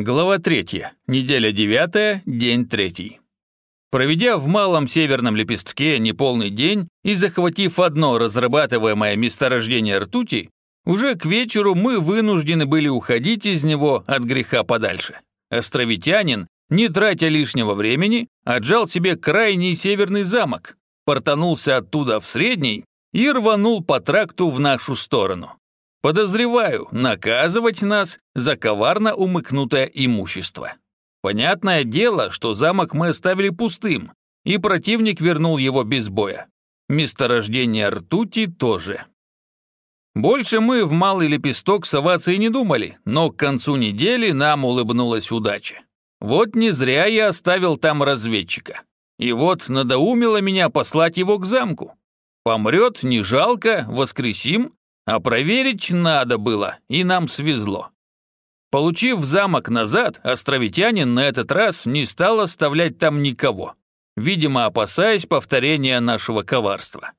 Глава 3. Неделя 9, день 3. Проведя в малом северном лепестке неполный день и захватив одно разрабатываемое месторождение ртути, уже к вечеру мы вынуждены были уходить из него от греха подальше. Островитянин, не тратя лишнего времени, отжал себе крайний северный замок, портанулся оттуда в средний и рванул по тракту в нашу сторону. Подозреваю, наказывать нас за коварно умыкнутое имущество. Понятное дело, что замок мы оставили пустым, и противник вернул его без боя. Месторождение ртути тоже. Больше мы в малый лепесток соваться и не думали, но к концу недели нам улыбнулась удача. Вот не зря я оставил там разведчика. И вот надоумило меня послать его к замку. Помрет, не жалко, воскресим, а проверить надо было, и нам свезло. Получив замок назад, островитянин на этот раз не стал оставлять там никого, видимо, опасаясь повторения нашего коварства.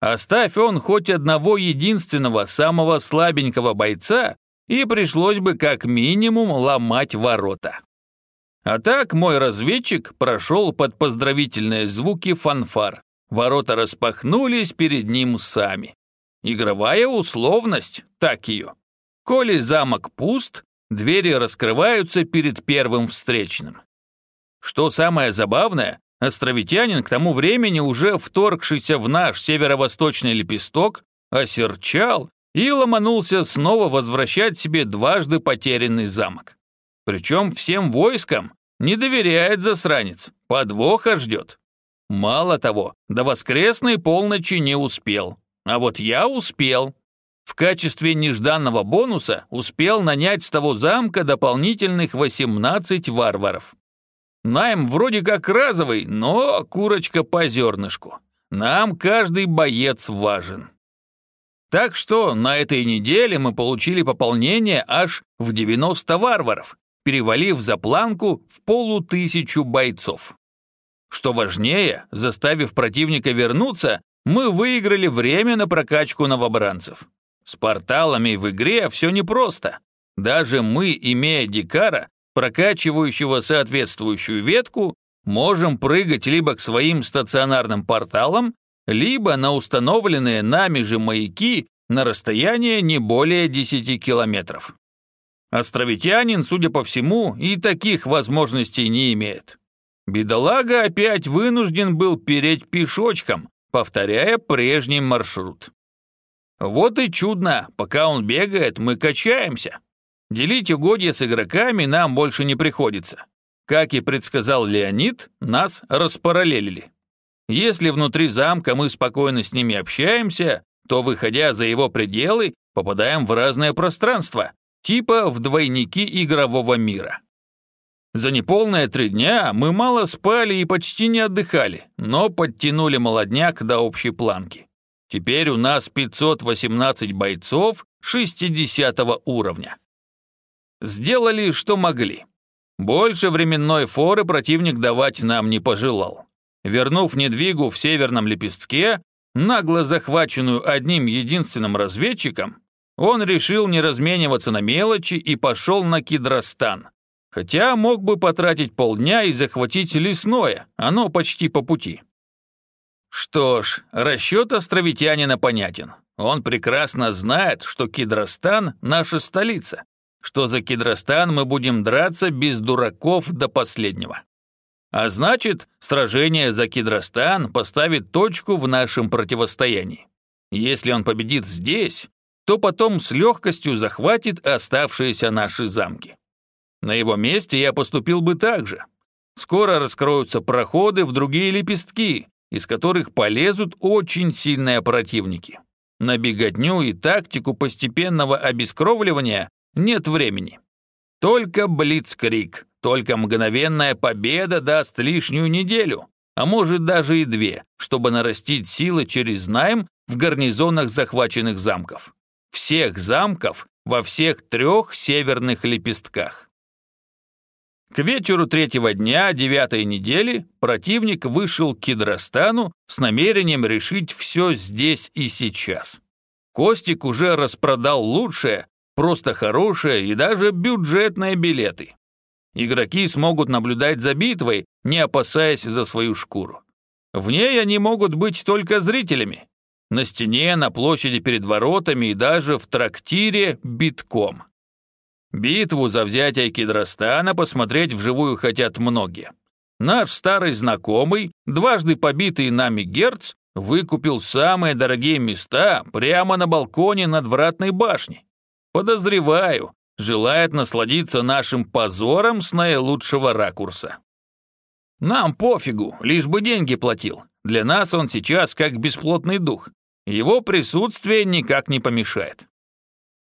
Оставь он хоть одного единственного самого слабенького бойца, и пришлось бы как минимум ломать ворота. А так мой разведчик прошел под поздравительные звуки фанфар. Ворота распахнулись перед ним сами. Игровая условность, так ее. Коли замок пуст, двери раскрываются перед первым встречным. Что самое забавное, островитянин к тому времени уже вторгшийся в наш северо-восточный лепесток, осерчал и ломанулся снова возвращать себе дважды потерянный замок. Причем всем войскам не доверяет засранец, подвоха ждет. Мало того, до воскресной полночи не успел. А вот я успел. В качестве нежданного бонуса успел нанять с того замка дополнительных 18 варваров. Найм вроде как разовый, но курочка по зернышку. Нам каждый боец важен. Так что на этой неделе мы получили пополнение аж в 90 варваров, перевалив за планку в полутысячу бойцов. Что важнее, заставив противника вернуться, мы выиграли время на прокачку новобранцев. С порталами в игре все непросто. Даже мы, имея дикара, прокачивающего соответствующую ветку, можем прыгать либо к своим стационарным порталам, либо на установленные нами же маяки на расстояние не более 10 километров. Островитянин, судя по всему, и таких возможностей не имеет. Бедолага опять вынужден был переть пешочком, повторяя прежний маршрут. Вот и чудно, пока он бегает, мы качаемся. Делить угодья с игроками нам больше не приходится. Как и предсказал Леонид, нас распараллелили. Если внутри замка мы спокойно с ними общаемся, то, выходя за его пределы, попадаем в разное пространство, типа в двойники игрового мира. За неполные три дня мы мало спали и почти не отдыхали, но подтянули молодняк до общей планки. Теперь у нас 518 бойцов 60 уровня. Сделали, что могли. Больше временной форы противник давать нам не пожелал. Вернув недвигу в северном лепестке, нагло захваченную одним единственным разведчиком, он решил не размениваться на мелочи и пошел на Кидростан, Хотя мог бы потратить полдня и захватить лесное, оно почти по пути. Что ж, расчет островитянина понятен. Он прекрасно знает, что Кидростан – наша столица, что за Кидростан мы будем драться без дураков до последнего. А значит, сражение за Кидростан поставит точку в нашем противостоянии. Если он победит здесь, то потом с легкостью захватит оставшиеся наши замки. На его месте я поступил бы так же. Скоро раскроются проходы в другие лепестки, из которых полезут очень сильные противники. На беготню и тактику постепенного обескровливания нет времени. Только блицкрик, только мгновенная победа даст лишнюю неделю, а может даже и две, чтобы нарастить силы через найм в гарнизонах захваченных замков. Всех замков во всех трех северных лепестках. К вечеру третьего дня девятой недели противник вышел к Кедростану с намерением решить все здесь и сейчас. Костик уже распродал лучшее, просто хорошие и даже бюджетные билеты. игроки смогут наблюдать за битвой, не опасаясь за свою шкуру. В ней они могут быть только зрителями. На стене, на площади перед воротами и даже в трактире битком. Битву за взятие Кедростана посмотреть вживую хотят многие. Наш старый знакомый, дважды побитый нами Герц, выкупил самые дорогие места прямо на балконе над вратной башней. Подозреваю, желает насладиться нашим позором с наилучшего ракурса. Нам пофигу, лишь бы деньги платил. Для нас он сейчас как бесплотный дух. Его присутствие никак не помешает.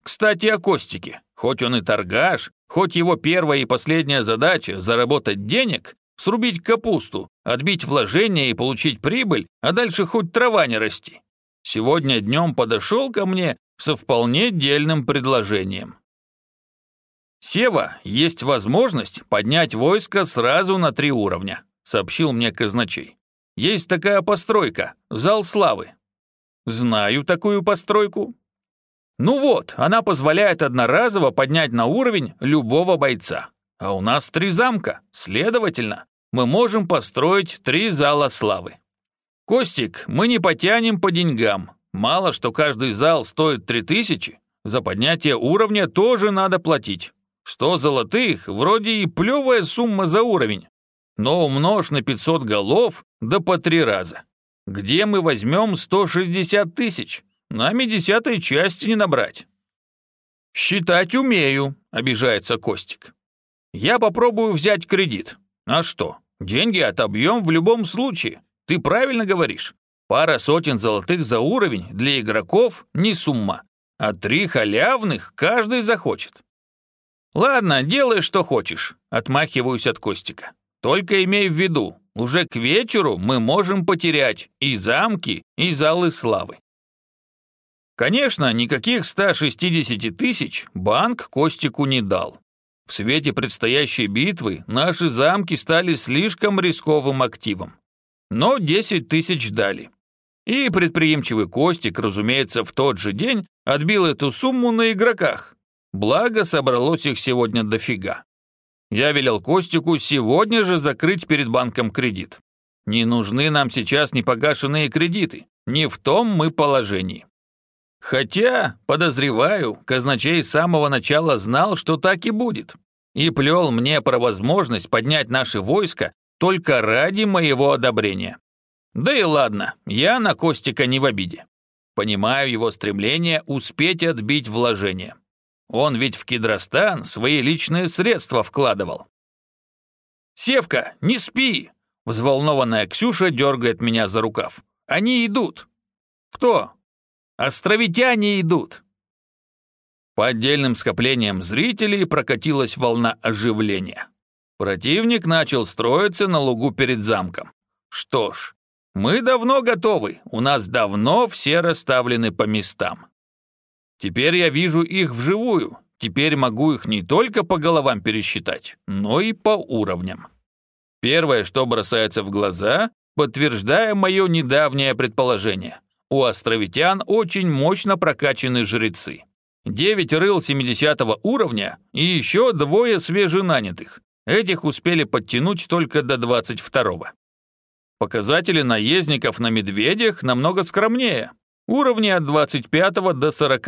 Кстати, о Костике. Хоть он и торгаш, хоть его первая и последняя задача – заработать денег, срубить капусту, отбить вложения и получить прибыль, а дальше хоть трава не расти. Сегодня днем подошел ко мне со вполне дельным предложением. «Сева, есть возможность поднять войско сразу на три уровня», сообщил мне казначей. «Есть такая постройка, зал славы». «Знаю такую постройку». «Ну вот, она позволяет одноразово поднять на уровень любого бойца. А у нас три замка, следовательно, мы можем построить три зала славы. Костик, мы не потянем по деньгам. Мало что каждый зал стоит три тысячи, за поднятие уровня тоже надо платить. Сто золотых вроде и плевая сумма за уровень, но умножь на 500 голов, да по три раза. Где мы возьмем 160 тысяч? Нами десятой части не набрать. «Считать умею», — обижается Костик. «Я попробую взять кредит. А что, деньги отобьем в любом случае. Ты правильно говоришь. Пара сотен золотых за уровень для игроков не сумма, а три халявных каждый захочет. «Ладно, делай, что хочешь», — отмахиваюсь от Костика. «Только имей в виду, уже к вечеру мы можем потерять и замки, и залы славы». Конечно, никаких 160 тысяч банк Костику не дал. В свете предстоящей битвы наши замки стали слишком рисковым активом. Но 10 тысяч дали. И предприимчивый Костик, разумеется, в тот же день отбил эту сумму на игроках, Благо, собралось их сегодня дофига. Я велел Костику сегодня же закрыть перед банком кредит. Не нужны нам сейчас непогашенные кредиты. Не в том мы положении. Хотя, подозреваю, казначей с самого начала знал, что так и будет. И плел мне про возможность поднять наши войска только ради моего одобрения. Да и ладно, я на Костика не в обиде. Понимаю его стремление успеть отбить вложение. Он ведь в Кедростан свои личные средства вкладывал. «Севка, не спи!» Взволнованная Ксюша дергает меня за рукав. «Они идут!» «Кто?» «Островитяне идут!» По отдельным скоплениям зрителей прокатилась волна оживления. Противник начал строиться на лугу перед замком. Что ж, мы давно готовы, у нас давно все расставлены по местам. Теперь я вижу их вживую. Теперь могу их не только по головам пересчитать, но и по уровням. Первое, что бросается в глаза, подтверждая мое недавнее предположение. У островитян очень мощно прокачаны жрецы. Девять рыл 70 уровня и еще двое свеженанятых. Этих успели подтянуть только до 22 -го. Показатели наездников на медведях намного скромнее, Уровни от 25 до 40.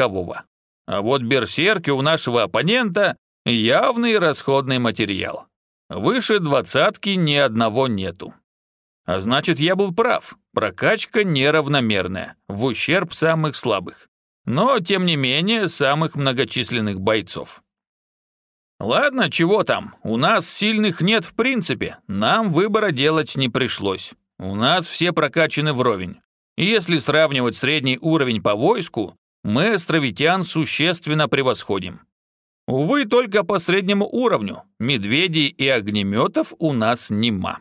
А вот берсерки у нашего оппонента – явный расходный материал. Выше двадцатки ни одного нету. А значит, я был прав. Прокачка неравномерная, в ущерб самых слабых. Но, тем не менее, самых многочисленных бойцов. Ладно, чего там, у нас сильных нет в принципе, нам выбора делать не пришлось. У нас все прокачаны вровень. И если сравнивать средний уровень по войску, мы островитян существенно превосходим. Увы, только по среднему уровню. Медведей и огнеметов у нас нема.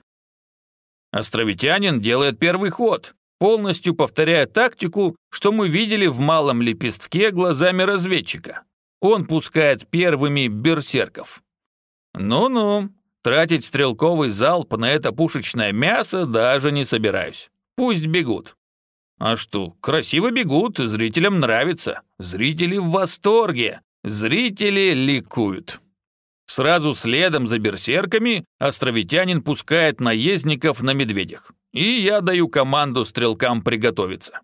Островитянин делает первый ход, полностью повторяя тактику, что мы видели в малом лепестке глазами разведчика. Он пускает первыми берсерков. Ну-ну, тратить стрелковый залп на это пушечное мясо даже не собираюсь. Пусть бегут. А что, красиво бегут, зрителям нравится. Зрители в восторге. Зрители ликуют. Сразу следом за берсерками островитянин пускает наездников на медведях. И я даю команду стрелкам приготовиться.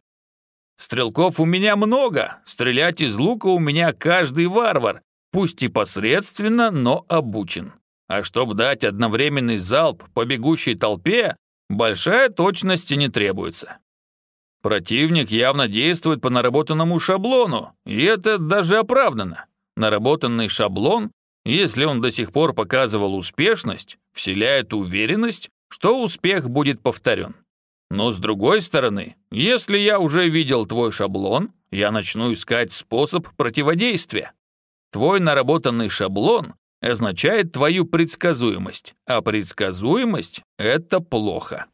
Стрелков у меня много, стрелять из лука у меня каждый варвар, пусть и посредственно, но обучен. А чтобы дать одновременный залп по бегущей толпе, большая точность не требуется. Противник явно действует по наработанному шаблону, и это даже оправдано. Наработанный шаблон если он до сих пор показывал успешность, вселяет уверенность, что успех будет повторен. Но с другой стороны, если я уже видел твой шаблон, я начну искать способ противодействия. Твой наработанный шаблон означает твою предсказуемость, а предсказуемость — это плохо.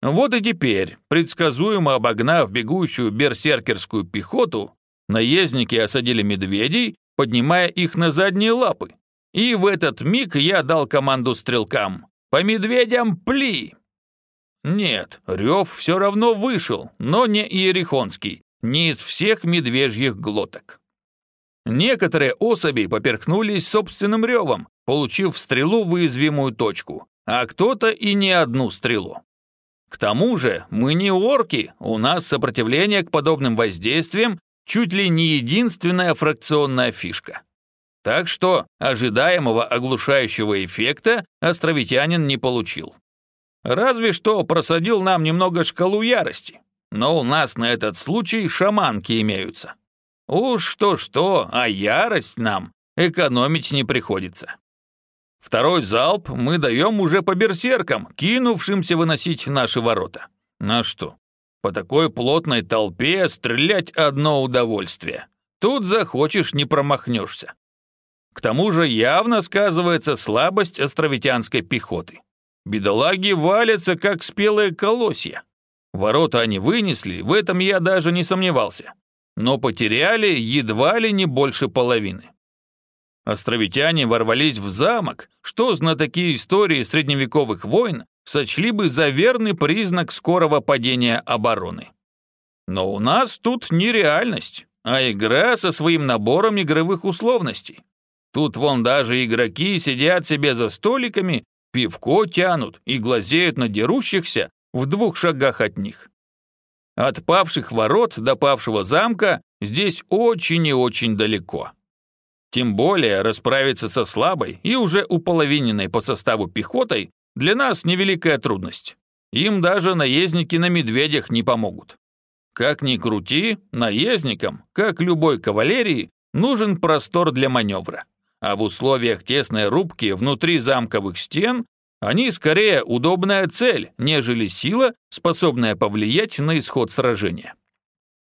Вот и теперь, предсказуемо обогнав бегущую берсеркерскую пехоту, наездники осадили медведей поднимая их на задние лапы. И в этот миг я дал команду стрелкам «По медведям пли!». Нет, рев все равно вышел, но не иерихонский, не из всех медвежьих глоток. Некоторые особи поперхнулись собственным ревом, получив стрелу в уязвимую точку, а кто-то и не одну стрелу. К тому же мы не орки, у нас сопротивление к подобным воздействиям чуть ли не единственная фракционная фишка. Так что ожидаемого оглушающего эффекта островитянин не получил. Разве что просадил нам немного шкалу ярости, но у нас на этот случай шаманки имеются. Уж что-что, а ярость нам экономить не приходится. Второй залп мы даем уже по берсеркам, кинувшимся выносить наши ворота. На что? По такой плотной толпе стрелять одно удовольствие. Тут захочешь, не промахнешься. К тому же явно сказывается слабость островитянской пехоты. Бедолаги валятся, как спелые колосья. Ворота они вынесли, в этом я даже не сомневался. Но потеряли едва ли не больше половины. Островитяне ворвались в замок, что знатоки истории средневековых войн сочли бы за верный признак скорого падения обороны. Но у нас тут не реальность, а игра со своим набором игровых условностей. Тут вон даже игроки сидят себе за столиками, пивко тянут и глазеют на дерущихся в двух шагах от них. От павших ворот до павшего замка здесь очень и очень далеко. Тем более расправиться со слабой и уже уполовиненной по составу пехотой для нас невеликая трудность. Им даже наездники на медведях не помогут. Как ни крути, наездникам, как любой кавалерии, нужен простор для маневра. А в условиях тесной рубки внутри замковых стен они скорее удобная цель, нежели сила, способная повлиять на исход сражения.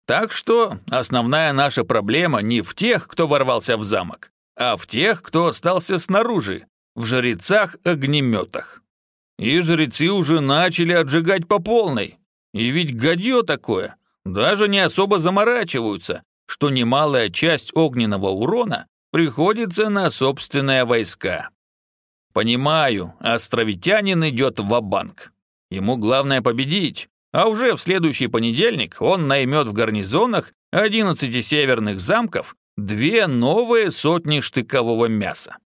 Так что основная наша проблема не в тех, кто ворвался в замок, а в тех, кто остался снаружи, в жрецах-огнеметах. И жрецы уже начали отжигать по полной. И ведь гадье такое, даже не особо заморачиваются, что немалая часть огненного урона приходится на собственные войска. Понимаю, островитянин идет в банк Ему главное победить, а уже в следующий понедельник он наймет в гарнизонах 11 северных замков две новые сотни штыкового мяса.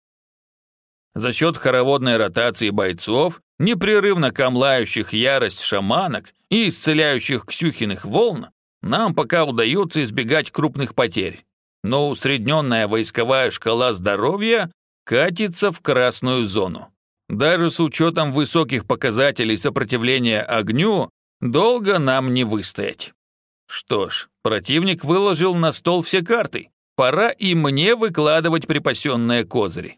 За счет хороводной ротации бойцов, непрерывно камлающих ярость шаманок и исцеляющих Ксюхиных волн, нам пока удается избегать крупных потерь. Но усредненная войсковая шкала здоровья катится в красную зону. Даже с учетом высоких показателей сопротивления огню, долго нам не выстоять. Что ж, противник выложил на стол все карты. Пора и мне выкладывать припасенные козыри.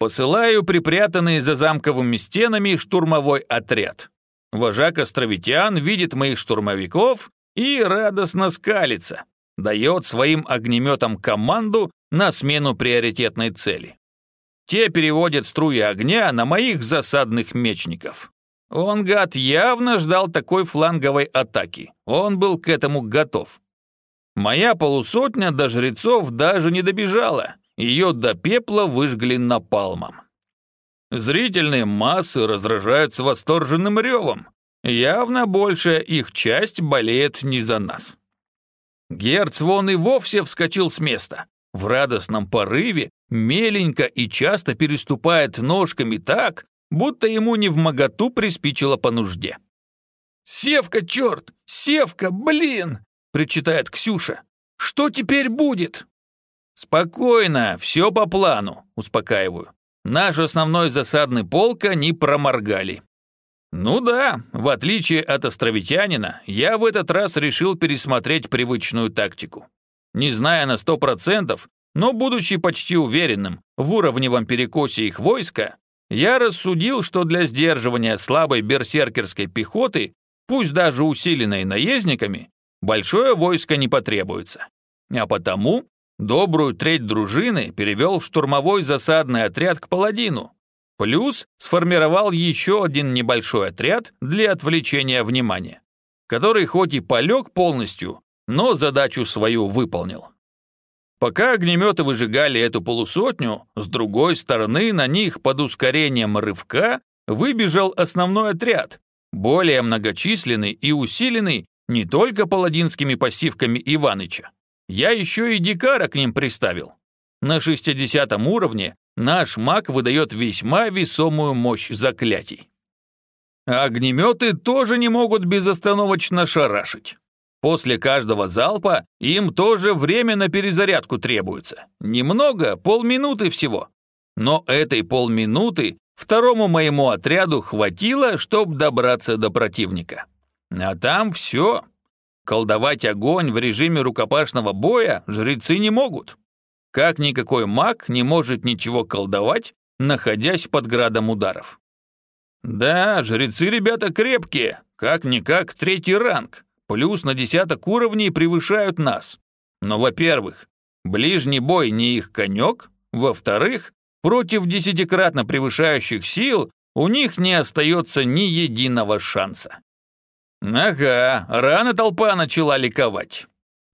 Посылаю припрятанный за замковыми стенами штурмовой отряд. Вожак островитян видит моих штурмовиков и радостно скалится. Дает своим огнеметам команду на смену приоритетной цели. Те переводят струи огня на моих засадных мечников. Он, гад, явно ждал такой фланговой атаки. Он был к этому готов. Моя полусотня до жрецов даже не добежала, ее до пепла выжгли напалмом. Зрительные массы разражаются восторженным ревом. Явно большая их часть болеет не за нас. Герц вон и вовсе вскочил с места. В радостном порыве меленько и часто переступает ножками так, будто ему не в моготу приспичило по нужде. «Севка, черт! Севка, блин!» — причитает Ксюша. «Что теперь будет?» «Спокойно, все по плану», — успокаиваю. «Наш основной засадный полк они проморгали». «Ну да, в отличие от островитянина, я в этот раз решил пересмотреть привычную тактику. Не зная на сто процентов, но будучи почти уверенным в уровневом перекосе их войска, я рассудил, что для сдерживания слабой берсеркерской пехоты, пусть даже усиленной наездниками, большое войско не потребуется. А потому добрую треть дружины перевел в штурмовой засадный отряд к паладину, плюс сформировал еще один небольшой отряд для отвлечения внимания, который хоть и полег полностью, но задачу свою выполнил. Пока огнеметы выжигали эту полусотню, с другой стороны на них под ускорением рывка выбежал основной отряд, более многочисленный и усиленный не только паладинскими пассивками Иваныча. Я еще и Дикара к ним приставил. На 60 уровне наш маг выдает весьма весомую мощь заклятий. Огнеметы тоже не могут безостановочно шарашить. После каждого залпа им тоже время на перезарядку требуется. Немного, полминуты всего. Но этой полминуты второму моему отряду хватило, чтобы добраться до противника. А там все. Колдовать огонь в режиме рукопашного боя жрецы не могут. Как никакой маг не может ничего колдовать, находясь под градом ударов. Да, жрецы ребята крепкие, как-никак третий ранг, плюс на десяток уровней превышают нас. Но, во-первых, ближний бой не их конек, во-вторых, против десятикратно превышающих сил у них не остается ни единого шанса. Ага, рано толпа начала ликовать.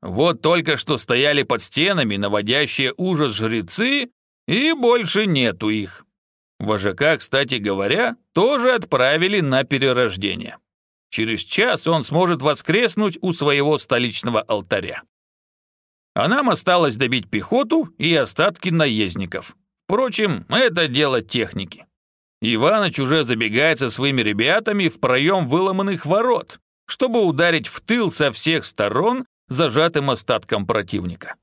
Вот только что стояли под стенами наводящие ужас жрецы, и больше нету их. Вожака, кстати говоря, тоже отправили на перерождение. Через час он сможет воскреснуть у своего столичного алтаря. А нам осталось добить пехоту и остатки наездников. Впрочем, это дело техники. Иваныч уже забегает со своими ребятами в проем выломанных ворот, чтобы ударить в тыл со всех сторон зажатым остатком противника.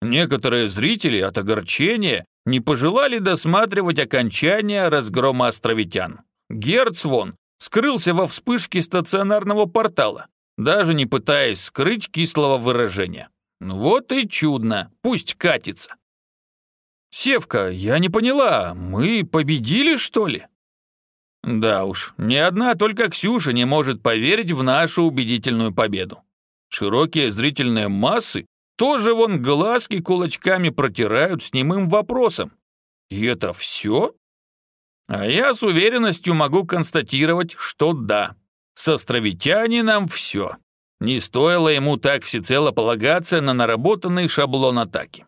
Некоторые зрители от огорчения не пожелали досматривать окончание разгрома островитян. Герц вон скрылся во вспышке стационарного портала, даже не пытаясь скрыть кислого выражения. Ну вот и чудно, пусть катится. «Севка, я не поняла, мы победили, что ли?» Да уж, ни одна только Ксюша не может поверить в нашу убедительную победу. Широкие зрительные массы тоже вон глазки кулачками протирают с немым вопросом. И это все? А я с уверенностью могу констатировать, что да, с островитянином все. Не стоило ему так всецело полагаться на наработанный шаблон атаки.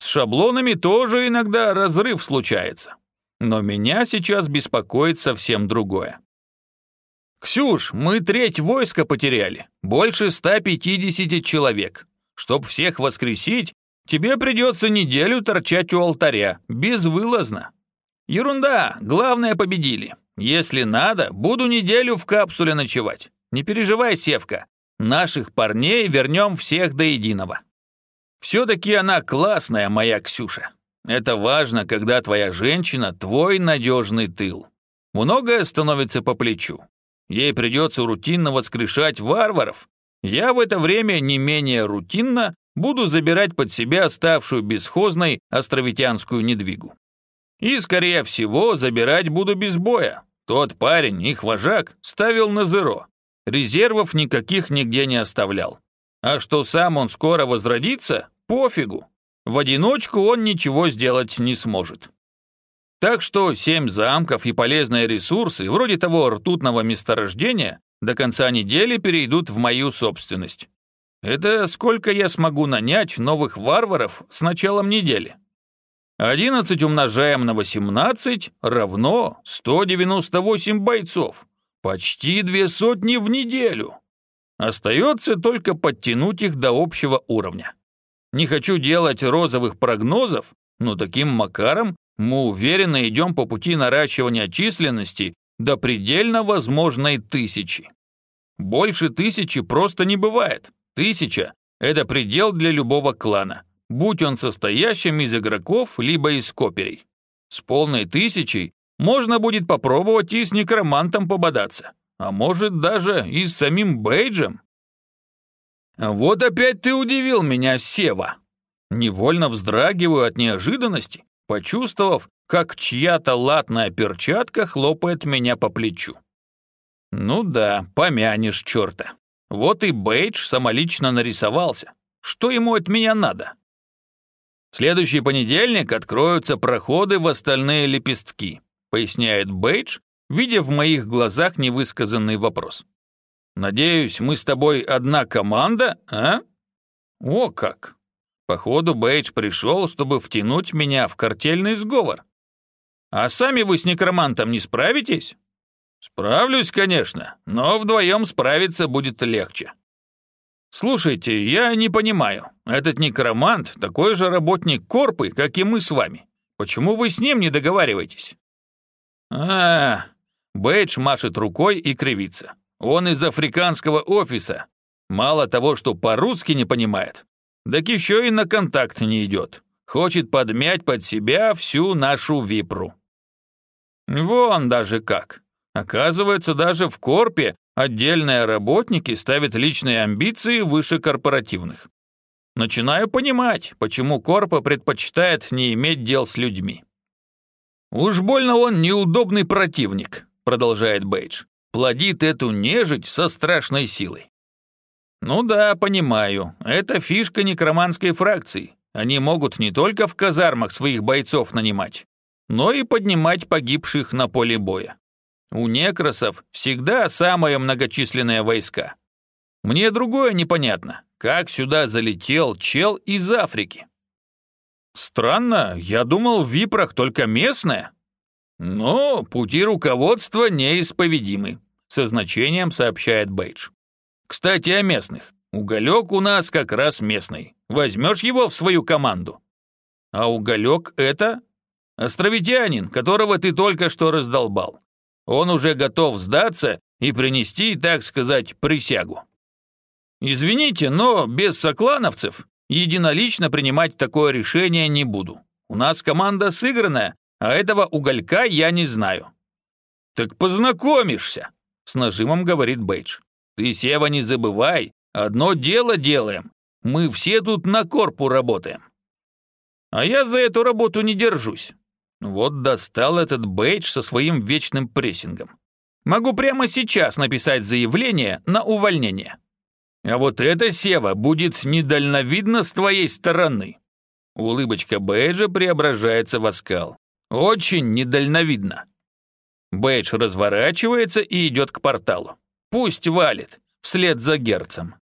С шаблонами тоже иногда разрыв случается. Но меня сейчас беспокоит совсем другое. «Ксюш, мы треть войска потеряли, больше 150 человек. Чтоб всех воскресить, тебе придется неделю торчать у алтаря, безвылазно. Ерунда, главное победили. Если надо, буду неделю в капсуле ночевать. Не переживай, Севка, наших парней вернем всех до единого. Все-таки она классная, моя Ксюша. Это важно, когда твоя женщина – твой надежный тыл. Многое становится по плечу. Ей придется рутинно воскрешать варваров. Я в это время не менее рутинно буду забирать под себя оставшую бесхозной островитянскую недвигу. И, скорее всего, забирать буду без боя. Тот парень, их вожак, ставил на зеро. Резервов никаких нигде не оставлял. А что сам он скоро возродится, пофигу. В одиночку он ничего сделать не сможет. Так что семь замков и полезные ресурсы, вроде того ртутного месторождения, до конца недели перейдут в мою собственность. Это сколько я смогу нанять новых варваров с началом недели? 11 умножаем на 18 равно 198 бойцов. Почти две сотни в неделю. Остается только подтянуть их до общего уровня. Не хочу делать розовых прогнозов, но таким макаром мы уверенно идем по пути наращивания численности до предельно возможной тысячи. Больше тысячи просто не бывает. Тысяча – это предел для любого клана, будь он состоящим из игроков, либо из коперей. С полной тысячей можно будет попробовать и с некромантом пободаться, а может даже и с самим Бейджем. Вот опять ты удивил меня, Сева. Невольно вздрагиваю от неожиданности, почувствовав, как чья-то латная перчатка хлопает меня по плечу. Ну да, помянешь черта. Вот и Бейдж самолично нарисовался. Что ему от меня надо? В следующий понедельник откроются проходы в остальные лепестки, поясняет Бейдж, видя в моих глазах невысказанный вопрос. Надеюсь, мы с тобой одна команда, а? О как! Походу, Бейдж пришел, чтобы втянуть меня в картельный сговор. А сами вы с некромантом не справитесь? Справлюсь, конечно, но вдвоем справиться будет легче. Слушайте, я не понимаю, этот некромант такой же работник Корпы, как и мы с вами. Почему вы с ним не договариваетесь? А, Бейдж машет рукой и кривится. Он из африканского офиса. Мало того, что по-русски не понимает, так еще и на контакт не идет. Хочет подмять под себя всю нашу випру. Вон даже как. Оказывается, даже в Корпе отдельные работники ставят личные амбиции выше корпоративных. Начинаю понимать, почему Корпа предпочитает не иметь дел с людьми. «Уж больно он неудобный противник», — продолжает Бейдж. «Плодит эту нежить со страшной силой». «Ну да, понимаю, это фишка некроманской фракции. Они могут не только в казармах своих бойцов нанимать, но и поднимать погибших на поле боя. У некросов всегда самые многочисленные войска. Мне другое непонятно, как сюда залетел чел из Африки. Странно, я думал, в Випрах только местные. Но пути руководства неисповедимы, со значением сообщает Бейдж. Кстати, о местных. Уголек у нас как раз местный. Возьмешь его в свою команду? А уголек это Островитянин, которого ты только что раздолбал. Он уже готов сдаться и принести, так сказать, присягу. Извините, но без соклановцев единолично принимать такое решение не буду. У нас команда сыгранная, а этого уголька я не знаю. Так познакомишься, с нажимом говорит Бейдж. Ты, Сева, не забывай, одно дело делаем. Мы все тут на корпу работаем. А я за эту работу не держусь. Вот достал этот бейдж со своим вечным прессингом. Могу прямо сейчас написать заявление на увольнение. А вот это, Сева, будет недальновидно с твоей стороны. Улыбочка Бейджа преображается в оскал. Очень недальновидно. Бейдж разворачивается и идет к порталу. Пусть валит, вслед за герцем.